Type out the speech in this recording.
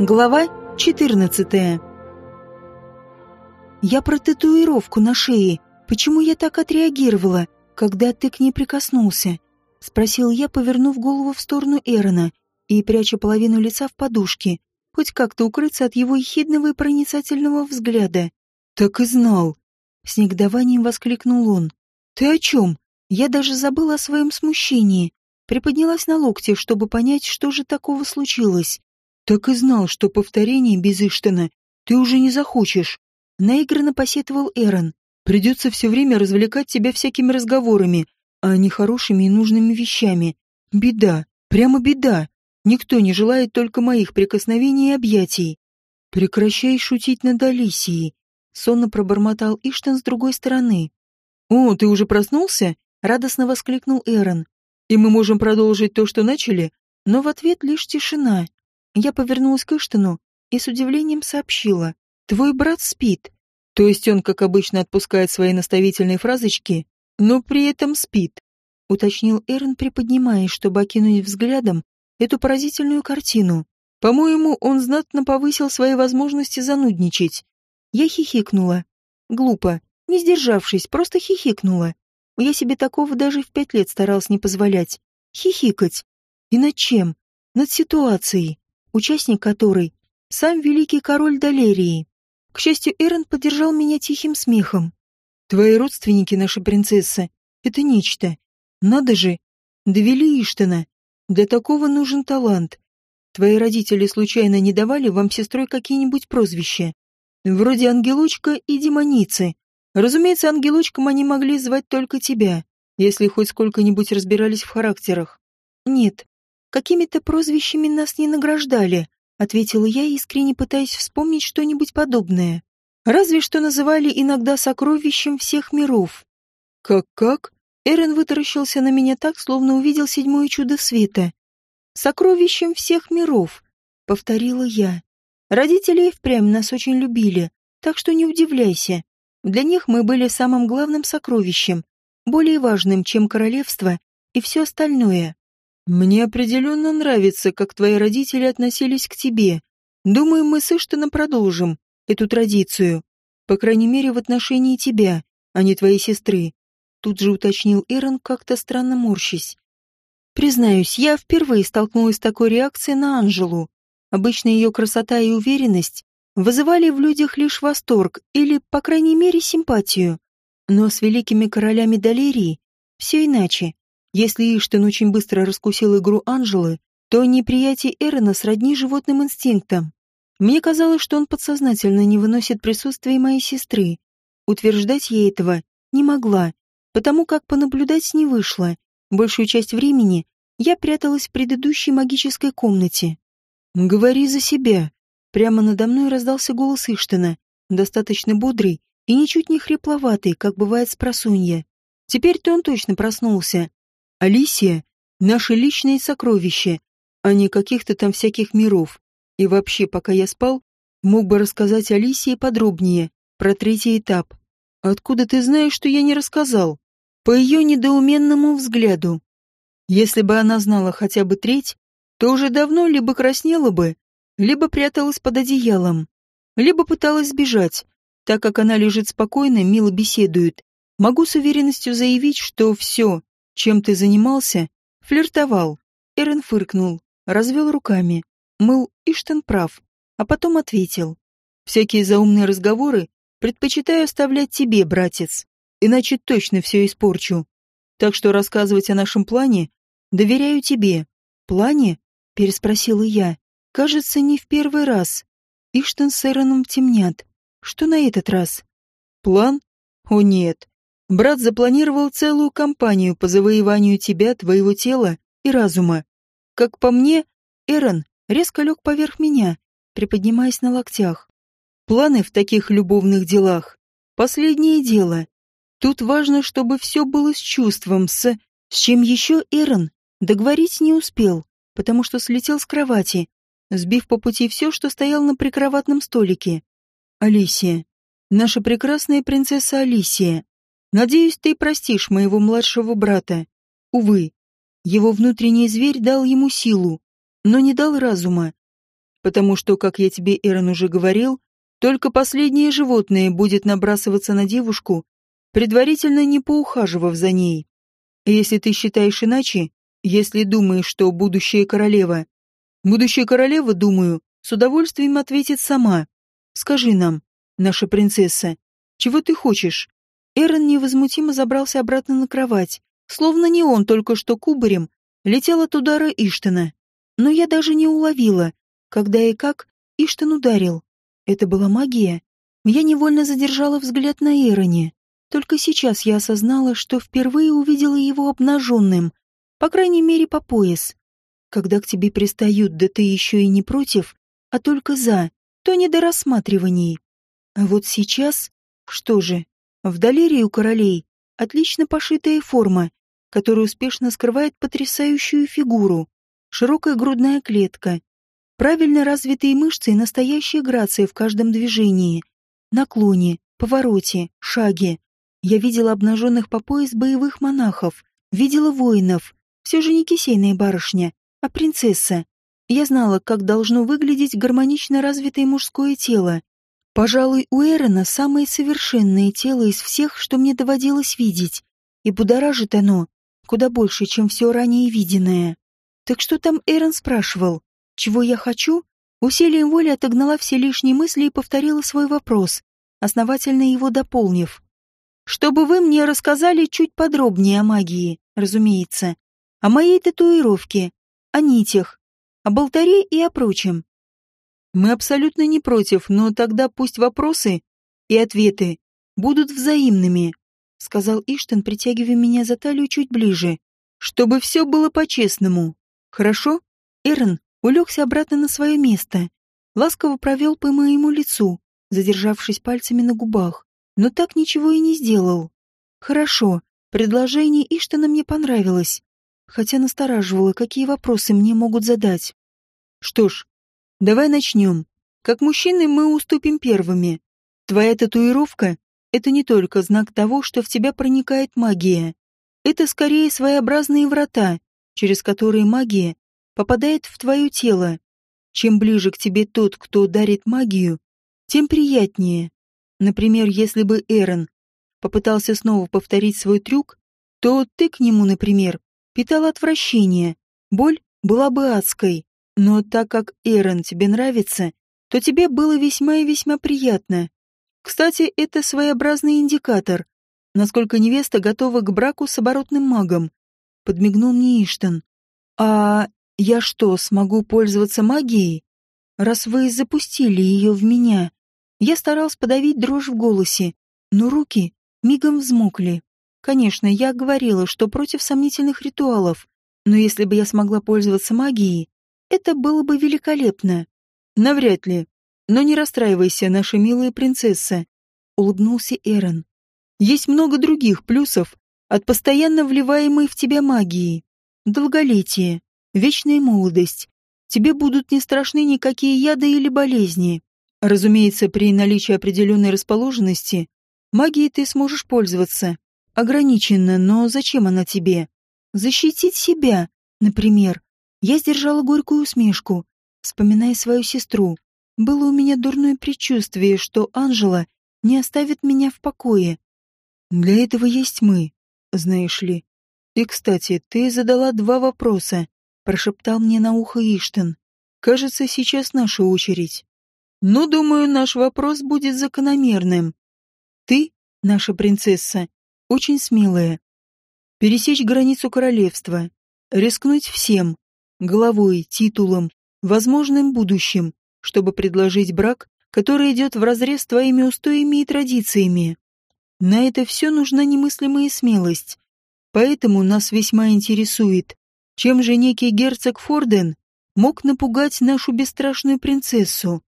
Глава 14 Я про татуировку на шее. Почему я так отреагировала, когда ты к ней прикоснулся? Спросил я, повернув голову в сторону Эрона и пряча половину лица в подушке, хоть как-то укрыться от его ехидного и проницательного взгляда. «Так и знал!» — с негодованием воскликнул он. «Ты о чем? Я даже забыла о своем смущении. Приподнялась на локте, чтобы понять, что же такого случилось. Так и знал, что повторение без Иштана ты уже не захочешь. Наигранно посетовал Эрон. Придется все время развлекать тебя всякими разговорами, а не хорошими и нужными вещами. Беда, прямо беда. Никто не желает только моих прикосновений и объятий. Прекращай шутить над Алисией. Сонно пробормотал Иштан с другой стороны. «О, ты уже проснулся?» — радостно воскликнул Эрон. «И мы можем продолжить то, что начали?» Но в ответ лишь тишина. Я повернулась к Иштану и с удивлением сообщила. «Твой брат спит». То есть он, как обычно, отпускает свои наставительные фразочки, но при этом спит, уточнил Эрн, приподнимаясь, чтобы окинуть взглядом эту поразительную картину. По-моему, он знатно повысил свои возможности занудничать. Я хихикнула. Глупо, не сдержавшись, просто хихикнула. Я себе такого даже в пять лет старалась не позволять. Хихикать. И над чем? Над ситуацией участник которой — сам великий король Далерии. К счастью, Эрен поддержал меня тихим смехом. «Твои родственники, наша принцесса, это нечто. Надо же, довели Иштана. Для такого нужен талант. Твои родители случайно не давали вам сестрой какие-нибудь прозвища? Вроде Ангелочка и Демоницы. Разумеется, Ангелочком они могли звать только тебя, если хоть сколько-нибудь разбирались в характерах. Нет, Какими-то прозвищами нас не награждали, ответила я, искренне пытаясь вспомнить что-нибудь подобное. Разве что называли иногда сокровищем всех миров. Как-как? Эрен вытаращился на меня так, словно увидел седьмое чудо света. «Сокровищем всех миров», — повторила я. Родители впрямь нас очень любили, так что не удивляйся. Для них мы были самым главным сокровищем, более важным, чем королевство и все остальное. Мне определенно нравится, как твои родители относились к тебе. Думаю, мы с Иштаном продолжим эту традицию. По крайней мере, в отношении тебя, а не твоей сестры. Тут же уточнил Эрон, как-то странно морщись. Признаюсь, я впервые столкнулась с такой реакцией на Анжелу. Обычно ее красота и уверенность вызывали в людях лишь восторг или, по крайней мере, симпатию. Но с великими королями Далерии все иначе. Если Иштен очень быстро раскусил игру Анжелы, то неприятие Эрена сродни животным инстинктам. Мне казалось, что он подсознательно не выносит присутствия моей сестры. Утверждать я этого не могла, потому как понаблюдать не вышло. Большую часть времени я пряталась в предыдущей магической комнате. «Говори за себя!» Прямо надо мной раздался голос Иштена, достаточно бодрый и ничуть не хрипловатый, как бывает с просунья. Теперь-то он точно проснулся, Алисия — наше личное сокровище, а не каких-то там всяких миров. И вообще, пока я спал, мог бы рассказать Алисии подробнее про третий этап. Откуда ты знаешь, что я не рассказал? По ее недоуменному взгляду. Если бы она знала хотя бы треть, то уже давно либо краснела бы, либо пряталась под одеялом, либо пыталась сбежать, так как она лежит спокойно, мило беседует. Могу с уверенностью заявить, что все, чем ты занимался? Флиртовал. Эрен фыркнул, развел руками. Мыл, Иштен прав. А потом ответил. Всякие заумные разговоры предпочитаю оставлять тебе, братец. Иначе точно все испорчу. Так что рассказывать о нашем плане доверяю тебе. Плане? Переспросила я. Кажется, не в первый раз. Иштен с Эроном темнят. Что на этот раз? План? О нет, Брат запланировал целую кампанию по завоеванию тебя, твоего тела и разума. Как по мне, Эрон резко лег поверх меня, приподнимаясь на локтях. Планы в таких любовных делах — последнее дело. Тут важно, чтобы все было с чувством, с... С чем еще Эрон договорить не успел, потому что слетел с кровати, сбив по пути все, что стоял на прикроватном столике. Алисия. Наша прекрасная принцесса Алисия. Надеюсь, ты простишь моего младшего брата. Увы, его внутренний зверь дал ему силу, но не дал разума. Потому что, как я тебе, Эрон, уже говорил, только последнее животное будет набрасываться на девушку, предварительно не поухаживав за ней. Если ты считаешь иначе, если думаешь, что будущая королева... Будущая королева, думаю, с удовольствием ответит сама. Скажи нам, наша принцесса, чего ты хочешь? Эрон невозмутимо забрался обратно на кровать, словно не он только что кубарем летел от удара Иштана. Но я даже не уловила, когда и как Иштан ударил. Это была магия. Я невольно задержала взгляд на Эроне. Только сейчас я осознала, что впервые увидела его обнаженным, по крайней мере, по пояс. Когда к тебе пристают, да ты еще и не против, а только за, то не до рассматриваний. А вот сейчас, что же, в долерии у королей отлично пошитая форма, которая успешно скрывает потрясающую фигуру, широкая грудная клетка, правильно развитые мышцы и настоящая грация в каждом движении, наклоне, повороте, шаге. Я видела обнаженных по пояс боевых монахов, видела воинов, все же не кисейная барышня, а принцесса. Я знала, как должно выглядеть гармонично развитое мужское тело, Пожалуй, у Эрона самое совершенное тело из всех, что мне доводилось видеть, и будоражит оно куда больше, чем все ранее виденное. Так что там Эрон спрашивал, чего я хочу? Усилием воли отогнала все лишние мысли и повторила свой вопрос, основательно его дополнив. Чтобы вы мне рассказали чуть подробнее о магии, разумеется, о моей татуировке, о нитях, об алтаре и о прочем. Мы абсолютно не против, но тогда пусть вопросы и ответы будут взаимными, сказал Иштен, притягивая меня за талию чуть ближе, чтобы все было по-честному. Хорошо? Эрн улегся обратно на свое место, ласково провел по моему лицу, задержавшись пальцами на губах, но так ничего и не сделал. Хорошо, предложение Иштена мне понравилось, хотя настораживало, какие вопросы мне могут задать. Что ж, Давай начнем. Как мужчины мы уступим первыми. Твоя татуировка — это не только знак того, что в тебя проникает магия. Это скорее своеобразные врата, через которые магия попадает в твое тело. Чем ближе к тебе тот, кто дарит магию, тем приятнее. Например, если бы Эрон попытался снова повторить свой трюк, то ты к нему, например, питал отвращение, боль была бы адской. Но так как Эрен тебе нравится, то тебе было весьма и весьма приятно. Кстати, это своеобразный индикатор, насколько невеста готова к браку с оборотным магом. Подмигнул мне Иштон. А я что, смогу пользоваться магией? Раз вы запустили ее в меня. Я старался подавить дрожь в голосе, но руки мигом взмокли. Конечно, я говорила, что против сомнительных ритуалов, но если бы я смогла пользоваться магией, это было бы великолепно. Навряд ли. Но не расстраивайся, наша милая принцесса, улыбнулся Эрон. Есть много других плюсов от постоянно вливаемой в тебя магии. Долголетие, вечная молодость. Тебе будут не страшны никакие яды или болезни. Разумеется, при наличии определенной расположенности магией ты сможешь пользоваться. Ограниченно, но зачем она тебе? Защитить себя, например, я сдержала горькую усмешку, вспоминая свою сестру. Было у меня дурное предчувствие, что Анжела не оставит меня в покое. Для этого есть мы, знаешь ли. И, кстати, ты задала два вопроса, прошептал мне на ухо Иштен. Кажется, сейчас наша очередь. Но, думаю, наш вопрос будет закономерным. Ты, наша принцесса, очень смелая. Пересечь границу королевства, рискнуть всем, головой, титулом, возможным будущим, чтобы предложить брак, который идет вразрез с твоими устоями и традициями. На это все нужна немыслимая смелость. Поэтому нас весьма интересует, чем же некий герцог Форден мог напугать нашу бесстрашную принцессу.